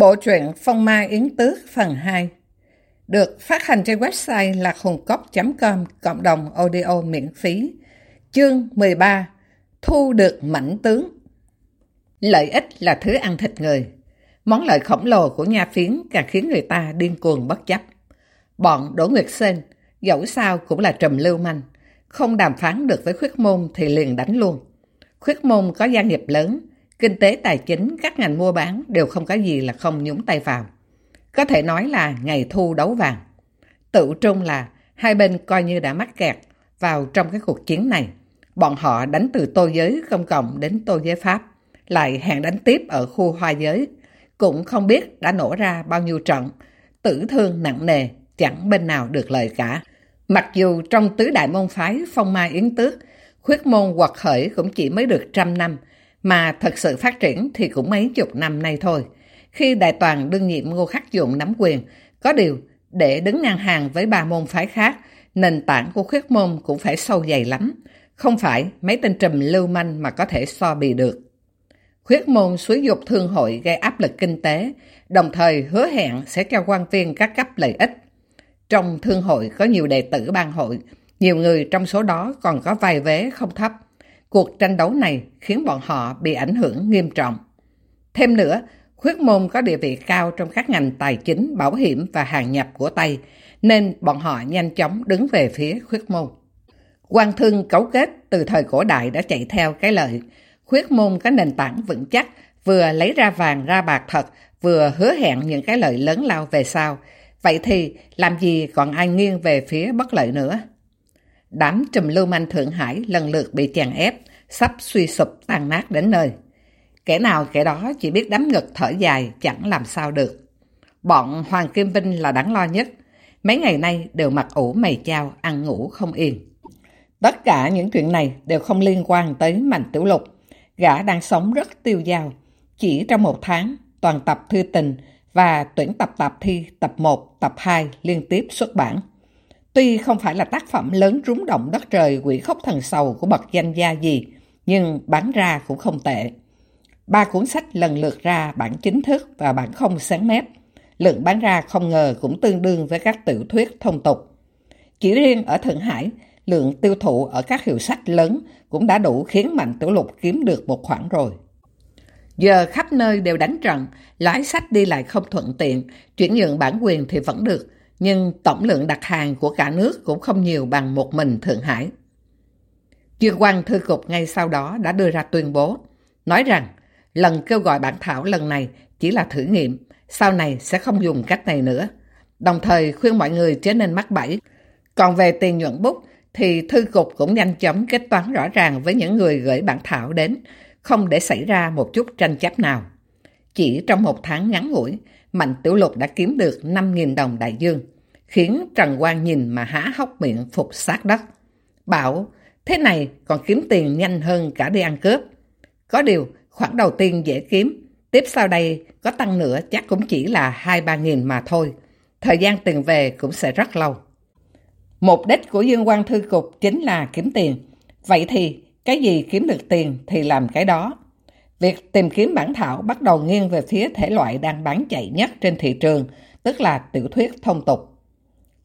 Bộ truyện Phong Ma Yến Tước phần 2 được phát hành trên website lạchungcốc.com cộng đồng audio miễn phí. Chương 13 Thu được mảnh tướng Lợi ích là thứ ăn thịt người. Món lợi khổng lồ của nha phiến càng khiến người ta điên cuồng bất chấp. Bọn Đỗ Nguyệt Sên, dẫu sao cũng là trầm lưu manh. Không đàm phán được với khuyết môn thì liền đánh luôn. Khuyết môn có gia nghiệp lớn, Kinh tế tài chính, các ngành mua bán đều không có gì là không nhúng tay vào. Có thể nói là ngày thu đấu vàng. Tự trung là hai bên coi như đã mắc kẹt vào trong cái cuộc chiến này. Bọn họ đánh từ tô giới công cộng đến tô giới Pháp, lại hẹn đánh tiếp ở khu hoa giới. Cũng không biết đã nổ ra bao nhiêu trận, tử thương nặng nề, chẳng bên nào được lời cả. Mặc dù trong tứ đại môn phái phong mai yến tước, khuyết môn quật khởi cũng chỉ mới được trăm năm, mà thật sự phát triển thì cũng mấy chục năm nay thôi. Khi đại toàn đương nhiệm Ngô Khắc Dụng nắm quyền, có điều để đứng ngang hàng với ba môn phái khác, nền tảng của khuyết môn cũng phải sâu dày lắm. Không phải mấy tên trùm lưu manh mà có thể so bì được. Khuyết môn xúi dục thương hội gây áp lực kinh tế, đồng thời hứa hẹn sẽ cho quan viên các cấp lợi ích. Trong thương hội có nhiều đệ tử ban hội, nhiều người trong số đó còn có vài vé không thấp. Cuộc tranh đấu này khiến bọn họ bị ảnh hưởng nghiêm trọng. Thêm nữa, khuyết môn có địa vị cao trong các ngành tài chính, bảo hiểm và hàng nhập của Tây, nên bọn họ nhanh chóng đứng về phía khuyết môn. quan thương cấu kết từ thời cổ đại đã chạy theo cái lợi. Khuyết môn có nền tảng vững chắc, vừa lấy ra vàng ra bạc thật, vừa hứa hẹn những cái lợi lớn lao về sau. Vậy thì làm gì còn ai nghiêng về phía bất lợi nữa? Đám trùm lưu manh Thượng Hải lần lượt bị chèn ép, sắp suy sụp tan nát đến nơi. Kẻ nào kẻ đó chỉ biết đấm ngực thở dài, chẳng làm sao được. Bọn Hoàng Kim Vinh là đáng lo nhất. Mấy ngày nay đều mặc ủ mày chao, ăn ngủ không yên. Tất cả những chuyện này đều không liên quan tới Mạnh Tiểu Lục. Gã đang sống rất tiêu dao. Chỉ trong một tháng, toàn tập thư tình và tuyển tập tạp thi tập 1, tập 2 liên tiếp xuất bản. Tuy không phải là tác phẩm lớn rúng động đất trời quỷ khóc thần sầu của bậc danh gia gì, nhưng bán ra cũng không tệ. Ba cuốn sách lần lượt ra bản chính thức và bản không sáng mép. Lượng bán ra không ngờ cũng tương đương với các tiểu thuyết thông tục. Chỉ riêng ở Thượng Hải, lượng tiêu thụ ở các hiệu sách lớn cũng đã đủ khiến Mạnh Tiểu Lục kiếm được một khoản rồi. Giờ khắp nơi đều đánh trận, lái sách đi lại không thuận tiện, chuyển nhượng bản quyền thì vẫn được, nhưng tổng lượng đặt hàng của cả nước cũng không nhiều bằng một mình Thượng Hải. Chuyên quan thư cục ngay sau đó đã đưa ra tuyên bố, nói rằng lần kêu gọi bản thảo lần này chỉ là thử nghiệm, sau này sẽ không dùng cách này nữa. Đồng thời khuyên mọi người trở nên mắc bẫy. Còn về tiền nhuận bút thì thư cục cũng nhanh chóng kết toán rõ ràng với những người gửi bản thảo đến, không để xảy ra một chút tranh chấp nào. Chỉ trong một tháng ngắn ngủi, Mạnh Tiểu Lục đã kiếm được 5.000 đồng đại dương, khiến Trần Quang nhìn mà há hốc miệng phục sát đất. Bảo, thế này còn kiếm tiền nhanh hơn cả đi ăn cướp. Có điều, khoản đầu tiên dễ kiếm, tiếp sau đây có tăng nữa chắc cũng chỉ là 2-3 nghìn mà thôi. Thời gian tiền về cũng sẽ rất lâu. Mục đích của Dương quang Thư Cục chính là kiếm tiền. Vậy thì, cái gì kiếm được tiền thì làm cái đó. Việc tìm kiếm bản thảo bắt đầu nghiêng về phía thể loại đang bán chạy nhất trên thị trường, tức là tiểu thuyết thông tục.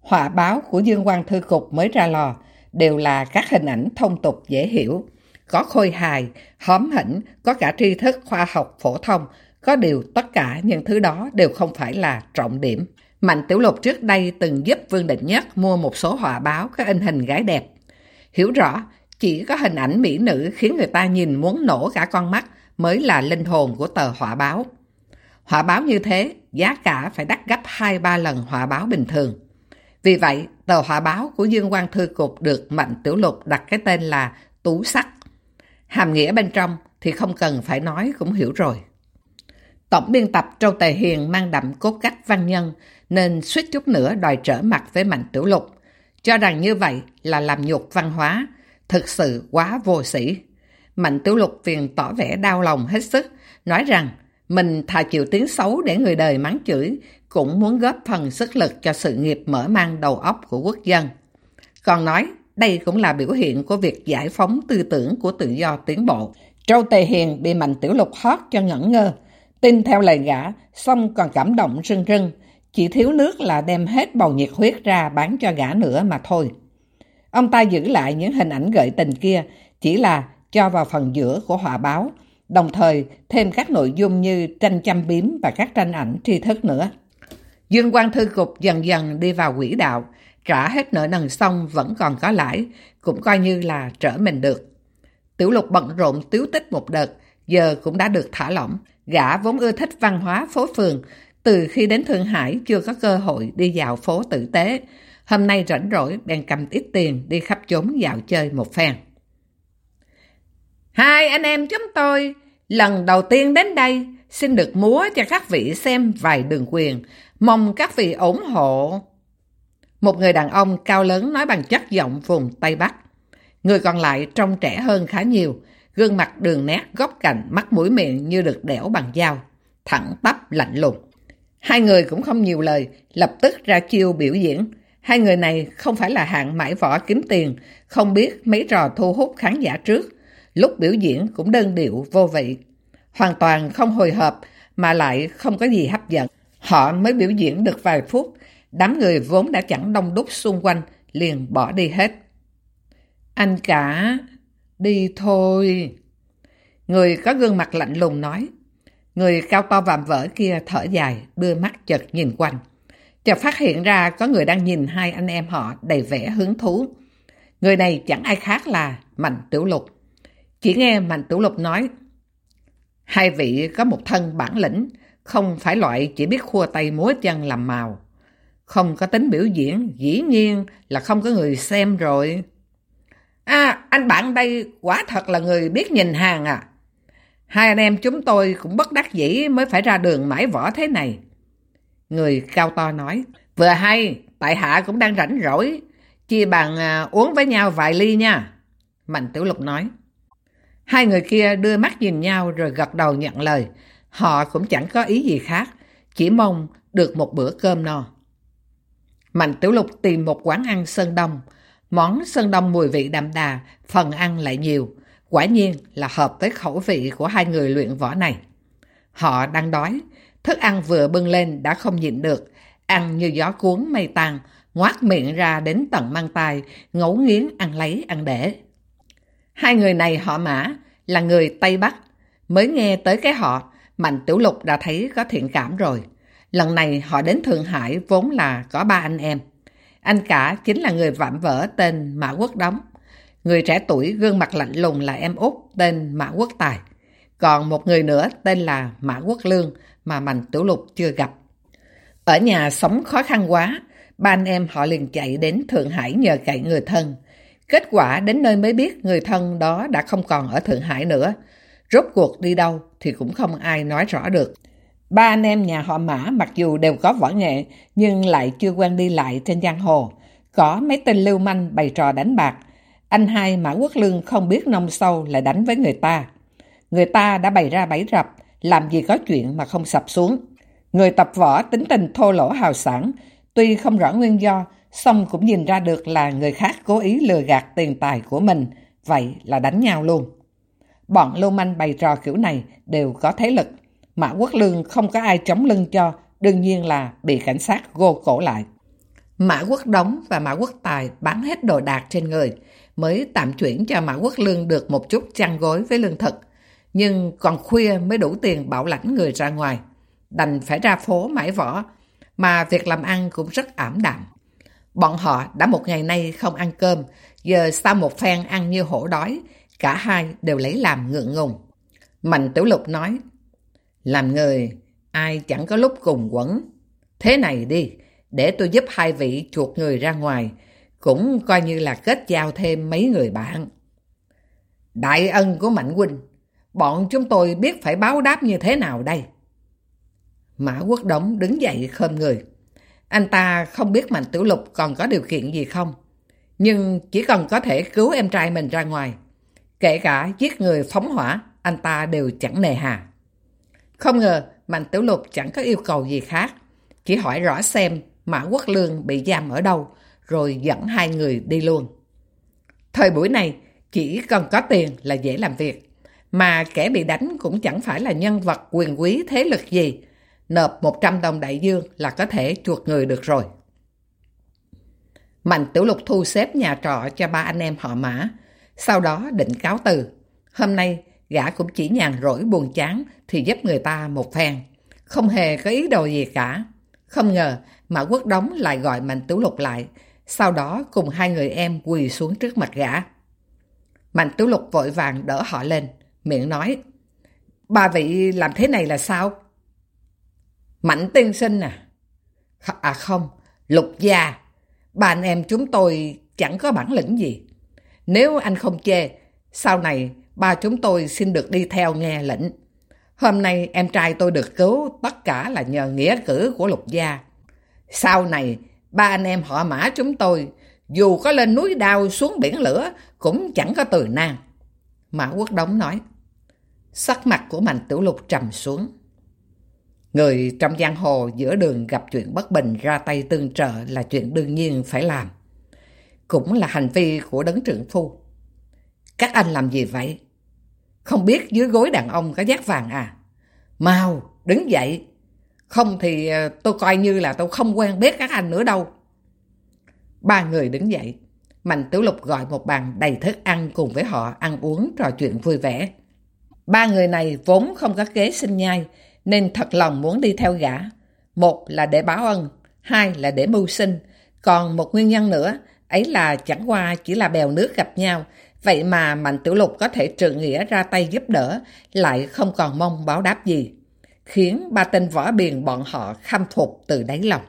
Họa báo của Dương Quang Thư Cục mới ra lò đều là các hình ảnh thông tục dễ hiểu. Có khôi hài, hóm hỉnh, có cả tri thức khoa học phổ thông, có điều tất cả những thứ đó đều không phải là trọng điểm. Mạnh Tiểu Lục trước đây từng giúp Vương Định Nhất mua một số họa báo có in hình gái đẹp. Hiểu rõ, chỉ có hình ảnh mỹ nữ khiến người ta nhìn muốn nổ cả con mắt mới là linh hồn của tờ họa báo. Họa báo như thế, giá cả phải đắt gấp 2-3 lần họa báo bình thường. Vì vậy, tờ họa báo của Dương Quang Thư Cục được Mạnh Tiểu Lục đặt cái tên là Tú Sắc. Hàm nghĩa bên trong thì không cần phải nói cũng hiểu rồi. Tổng biên tập Châu Tề Hiền mang đậm cốt cách văn nhân nên suýt chút nữa đòi trở mặt với Mạnh Tiểu Lục, cho rằng như vậy là làm nhục văn hóa, thực sự quá vô sĩ. Mạnh Tiểu Lục phiền tỏ vẻ đau lòng hết sức, nói rằng mình thà chịu tiếng xấu để người đời mắng chửi, cũng muốn góp phần sức lực cho sự nghiệp mở mang đầu óc của quốc dân. Còn nói, đây cũng là biểu hiện của việc giải phóng tư tưởng của tự do tiến bộ. Châu Tề Hiền bị Mạnh Tiểu Lục hót cho ngẩn ngơ. Tin theo lời gã, xong còn cảm động rưng rưng, chỉ thiếu nước là đem hết bầu nhiệt huyết ra bán cho gã nữa mà thôi. Ông ta giữ lại những hình ảnh gợi tình kia, chỉ là cho vào phần giữa của họa báo, đồng thời thêm các nội dung như tranh chăm biếm và các tranh ảnh tri thức nữa. Dương Quang thư cục dần dần đi vào quỹ đạo, trả hết nợ nần xong vẫn còn có lãi, cũng coi như là trở mình được. Tiểu lục bận rộn tiếu tích một đợt, giờ cũng đã được thả lỏng. Gã vốn ưa thích văn hóa phố phường, từ khi đến Thượng Hải chưa có cơ hội đi dạo phố tử tế. Hôm nay rảnh rỗi bèn cầm ít tiền đi khắp chốn dạo chơi một phen. Hai anh em chúng tôi lần đầu tiên đến đây xin được múa cho các vị xem vài đường quyền. Mong các vị ủng hộ. Một người đàn ông cao lớn nói bằng chất giọng vùng Tây Bắc. Người còn lại trông trẻ hơn khá nhiều, gương mặt đường nét góc cạnh, mắt mũi miệng như được đẽo bằng dao, thẳng tắp lạnh lùng. Hai người cũng không nhiều lời, lập tức ra chiêu biểu diễn. Hai người này không phải là hạng mãi võ kiếm tiền, không biết mấy trò thu hút khán giả trước. Lúc biểu diễn cũng đơn điệu vô vị. Hoàn toàn không hồi hộp mà lại không có gì hấp dẫn. Họ mới biểu diễn được vài phút, đám người vốn đã chẳng đông đúc xung quanh, liền bỏ đi hết. Anh cả, đi thôi. Người có gương mặt lạnh lùng nói. Người cao to vạm vỡ kia thở dài, đưa mắt chật nhìn quanh. Chợt phát hiện ra có người đang nhìn hai anh em họ đầy vẻ hứng thú. Người này chẳng ai khác là Mạnh Tiểu Lục. Chỉ nghe Mạnh Tiểu Lục nói, hai vị có một thân bản lĩnh, không phải loại chỉ biết khua tay múa chân làm màu. Không có tính biểu diễn, dĩ nhiên là không có người xem rồi. À, anh bạn đây quả thật là người biết nhìn hàng à. Hai anh em chúng tôi cũng bất đắc dĩ mới phải ra đường mãi võ thế này. Người cao to nói, vừa hay, tại hạ cũng đang rảnh rỗi, chia bàn à, uống với nhau vài ly nha. Mạnh Tiểu Lục nói. Hai người kia đưa mắt nhìn nhau rồi gật đầu nhận lời. Họ cũng chẳng có ý gì khác, chỉ mong được một bữa cơm no. Mạnh Tiểu Lục tìm một quán ăn Sơn Đông. Món Sơn Đông mùi vị đậm đà, phần ăn lại nhiều. Quả nhiên là hợp với khẩu vị của hai người luyện võ này. Họ đang đói, thức ăn vừa bưng lên đã không nhịn được, ăn như gió cuốn mây tan, ngoát miệng ra đến tận mang tai, ngấu nghiến ăn lấy ăn để. Hai người này họ mã, là người Tây Bắc. Mới nghe tới cái họ, Mạnh Tiểu Lục đã thấy có thiện cảm rồi. Lần này họ đến Thượng Hải vốn là có ba anh em. Anh cả chính là người vạm vỡ tên Mã Quốc Đóng. Người trẻ tuổi gương mặt lạnh lùng là em út tên Mã Quốc Tài. Còn một người nữa tên là Mã Quốc Lương mà Mạnh Tiểu Lục chưa gặp. Ở nhà sống khó khăn quá, ba anh em họ liền chạy đến Thượng Hải nhờ cậy người thân. Kết quả đến nơi mới biết người thân đó đã không còn ở Thượng Hải nữa. Rốt cuộc đi đâu thì cũng không ai nói rõ được. Ba anh em nhà họ Mã mặc dù đều có võ nghệ nhưng lại chưa quen đi lại trên giang hồ. Có mấy tên lưu manh bày trò đánh bạc. Anh hai Mã Quốc Lương không biết nông sâu lại đánh với người ta. Người ta đã bày ra bẫy rập, làm gì có chuyện mà không sập xuống. Người tập võ tính tình thô lỗ hào sản, tuy không rõ nguyên do, song cũng nhìn ra được là người khác cố ý lừa gạt tiền tài của mình, vậy là đánh nhau luôn. Bọn lưu manh bày trò kiểu này đều có thế lực. Mã Quốc Lương không có ai chống lưng cho, đương nhiên là bị cảnh sát gô cổ lại. Mã Quốc Đống và Mã Quốc Tài bán hết đồ đạc trên người, mới tạm chuyển cho Mã Quốc Lương được một chút chăn gối với lương thực. Nhưng còn khuya mới đủ tiền bảo lãnh người ra ngoài. Đành phải ra phố mãi võ, mà việc làm ăn cũng rất ảm đạm. Bọn họ đã một ngày nay không ăn cơm, giờ sau một phen ăn như hổ đói, cả hai đều lấy làm ngượng ngùng. Mạnh Tiểu Lục nói, làm người, ai chẳng có lúc cùng quẩn. Thế này đi, để tôi giúp hai vị chuột người ra ngoài, cũng coi như là kết giao thêm mấy người bạn. Đại ân của Mạnh Huynh, bọn chúng tôi biết phải báo đáp như thế nào đây? Mã Quốc Đống đứng dậy khom người. Anh ta không biết Mạnh Tiểu Lục còn có điều kiện gì không. Nhưng chỉ cần có thể cứu em trai mình ra ngoài. Kể cả giết người phóng hỏa, anh ta đều chẳng nề hà. Không ngờ Mạnh Tiểu Lục chẳng có yêu cầu gì khác. Chỉ hỏi rõ xem Mã Quốc Lương bị giam ở đâu, rồi dẫn hai người đi luôn. Thời buổi này, chỉ cần có tiền là dễ làm việc. mà kẻ bị đánh cũng chẳng phải là nhân vật quyền quý thế lực gì. Nộp 100 đồng đại dương là có thể chuột người được rồi. Mạnh Tiểu Lục thu xếp nhà trọ cho ba anh em họ mã, sau đó định cáo từ. Hôm nay, gã cũng chỉ nhàn rỗi buồn chán thì giúp người ta một phen. Không hề có ý đồ gì cả. Không ngờ, Mã Quốc Đống lại gọi Mạnh Tiểu Lục lại, sau đó cùng hai người em quỳ xuống trước mặt gã. Mạnh Tiểu Lục vội vàng đỡ họ lên, miệng nói, Ba vị làm thế này là sao? Mạnh tiên sinh à? À không, Lục gia, ba anh em chúng tôi chẳng có bản lĩnh gì. Nếu anh không chê, sau này ba chúng tôi xin được đi theo nghe lệnh. Hôm nay em trai tôi được cứu tất cả là nhờ nghĩa cử của lục gia. Sau này, ba anh em họ mã chúng tôi, dù có lên núi đao xuống biển lửa, cũng chẳng có từ nan. Mã Quốc Đống nói. Sắc mặt của Mạnh Tiểu Lục trầm xuống. Người trong giang hồ giữa đường gặp chuyện bất bình ra tay tương trợ là chuyện đương nhiên phải làm. Cũng là hành vi của đấng trưởng phu. Các anh làm gì vậy? Không biết dưới gối đàn ông có giác vàng à? Mau, đứng dậy. Không thì ờ, tôi coi như là tôi không quen biết các anh nữa đâu. Ba người đứng dậy. Mạnh Tiểu Lục gọi một bàn đầy thức ăn cùng với họ ăn uống trò chuyện vui vẻ. Ba người này vốn không có kế sinh nhai, nên thật lòng muốn đi theo gã. Một là để báo ân, hai là để mưu sinh. Còn một nguyên nhân nữa, ấy là chẳng qua chỉ là bèo nước gặp nhau. Vậy mà Mạnh Tiểu Lục có thể trượng nghĩa ra tay giúp đỡ, lại không còn mong báo đáp gì. Khiến ba tên võ biền bọn họ khâm phục từ đáy lòng.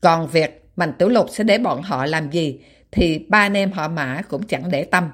Còn việc Mạnh Tiểu Lục sẽ để bọn họ làm gì, thì ba anh em họ mã cũng chẳng để tâm.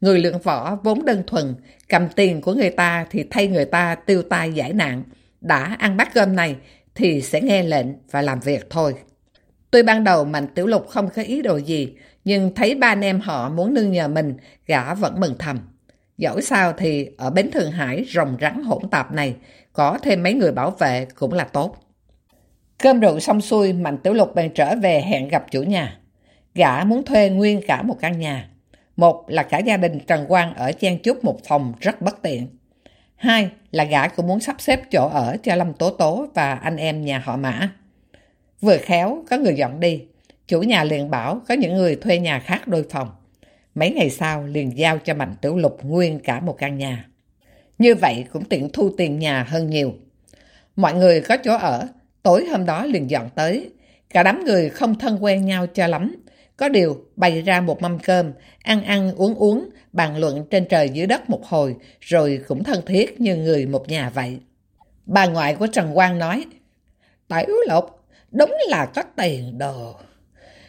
Người lượng võ vốn đơn thuần, cầm tiền của người ta thì thay người ta tiêu tai giải nạn. Đã ăn bát cơm này thì sẽ nghe lệnh và làm việc thôi. Tuy ban đầu Mạnh Tiểu Lục không có ý đồ gì, nhưng thấy ba anh em họ muốn nương nhờ mình, gã vẫn mừng thầm. Dẫu sao thì ở bến Thượng Hải rồng rắn hỗn tạp này, có thêm mấy người bảo vệ cũng là tốt. Cơm rượu xong xuôi, Mạnh Tiểu Lục bèn trở về hẹn gặp chủ nhà. Gã muốn thuê nguyên cả một căn nhà. Một là cả gia đình Trần Quang ở chen chúc một phòng rất bất tiện. Hai là gã cũng muốn sắp xếp chỗ ở cho Lâm Tố Tố và anh em nhà họ Mã. Vừa khéo, có người dọn đi. Chủ nhà liền bảo có những người thuê nhà khác đôi phòng. Mấy ngày sau liền giao cho Mạnh Tiểu Lục nguyên cả một căn nhà. Như vậy cũng tiện thu tiền nhà hơn nhiều. Mọi người có chỗ ở, tối hôm đó liền dọn tới. Cả đám người không thân quen nhau cho lắm, có điều bày ra một mâm cơm, ăn ăn uống uống, bàn luận trên trời dưới đất một hồi, rồi cũng thân thiết như người một nhà vậy. Bà ngoại của Trần Quang nói, Tiểu Lục, đúng là có tiền đồ.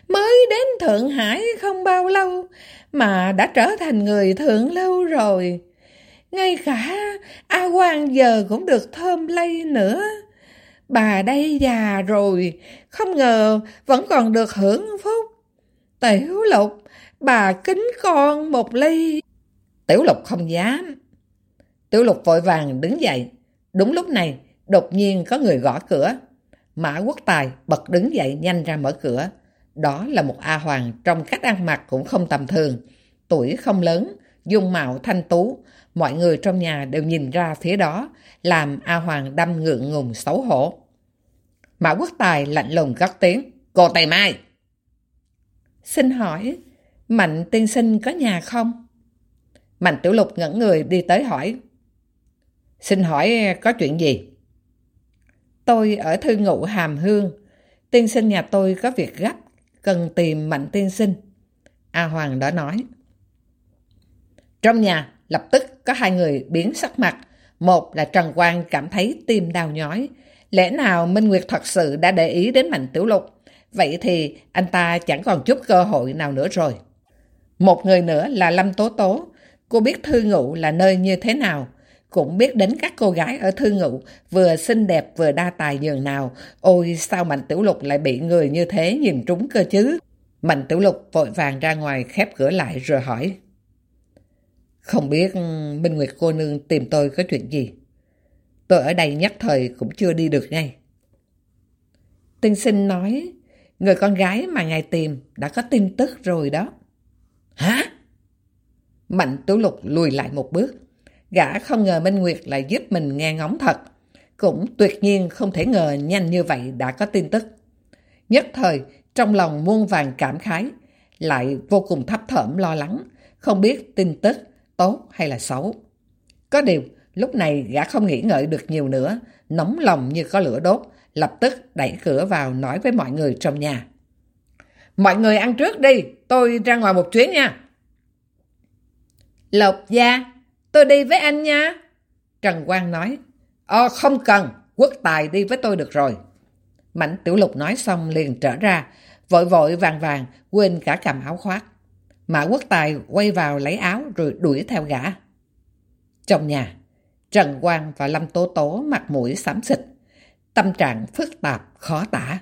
Mới đến Thượng Hải không bao lâu, mà đã trở thành người thượng lâu rồi. Ngay cả A Quang giờ cũng được thơm lây nữa. Bà đây già rồi, không ngờ vẫn còn được hưởng phúc. Tiểu Lục, bà kính con một ly. Tiểu Lục không dám. Tiểu Lục vội vàng đứng dậy. Đúng lúc này, đột nhiên có người gõ cửa. Mã Quốc Tài bật đứng dậy nhanh ra mở cửa. Đó là một A Hoàng trong cách ăn mặc cũng không tầm thường. Tuổi không lớn, dung mạo thanh tú. Mọi người trong nhà đều nhìn ra phía đó, làm A Hoàng đâm ngượng ngùng xấu hổ. Mã Quốc Tài lạnh lùng gắt tiếng. Cô Tài Mai! Xin hỏi, Mạnh tiên sinh có nhà không? Mạnh tiểu lục ngẩn người đi tới hỏi. Xin hỏi có chuyện gì? Tôi ở thư ngụ Hàm Hương. Tiên sinh nhà tôi có việc gấp, cần tìm Mạnh tiên sinh. A Hoàng đã nói. Trong nhà, lập tức có hai người biến sắc mặt. Một là Trần Quang cảm thấy tim đau nhói. Lẽ nào Minh Nguyệt thật sự đã để ý đến Mạnh Tiểu Lục? Vậy thì anh ta chẳng còn chút cơ hội nào nữa rồi. Một người nữa là Lâm Tố Tố. Cô biết thư ngụ là nơi như thế nào. Cũng biết đến các cô gái ở thư ngụ, vừa xinh đẹp vừa đa tài dường nào. Ôi, sao Mạnh Tiểu Lục lại bị người như thế nhìn trúng cơ chứ? Mạnh Tiểu Lục vội vàng ra ngoài khép cửa lại rồi hỏi. Không biết Minh Nguyệt cô nương tìm tôi có chuyện gì? Tôi ở đây nhắc thời cũng chưa đi được ngay. Tiên sinh nói Người con gái mà ngài tìm đã có tin tức rồi đó. Hả? Mạnh Tú Lục lùi lại một bước. Gã không ngờ Minh Nguyệt lại giúp mình nghe ngóng thật. Cũng tuyệt nhiên không thể ngờ nhanh như vậy đã có tin tức. Nhất thời, trong lòng muôn vàng cảm khái, lại vô cùng thấp thởm lo lắng, không biết tin tức tốt hay là xấu. Có điều, lúc này gã không nghĩ ngợi được nhiều nữa, nóng lòng như có lửa đốt, lập tức đẩy cửa vào nói với mọi người trong nhà. Mọi người ăn trước đi, tôi ra ngoài một chuyến nha. Lộc gia, tôi đi với anh nha. Trần Quang nói, Ờ không cần, quốc tài đi với tôi được rồi. Mạnh Tiểu Lục nói xong liền trở ra, vội vội vàng vàng, quên cả cầm áo khoác. Mã Quốc Tài quay vào lấy áo rồi đuổi theo gã. Trong nhà, Trần Quang và Lâm Tố Tố mặt mũi xám xịt, tâm trạng phức tạp, khó tả.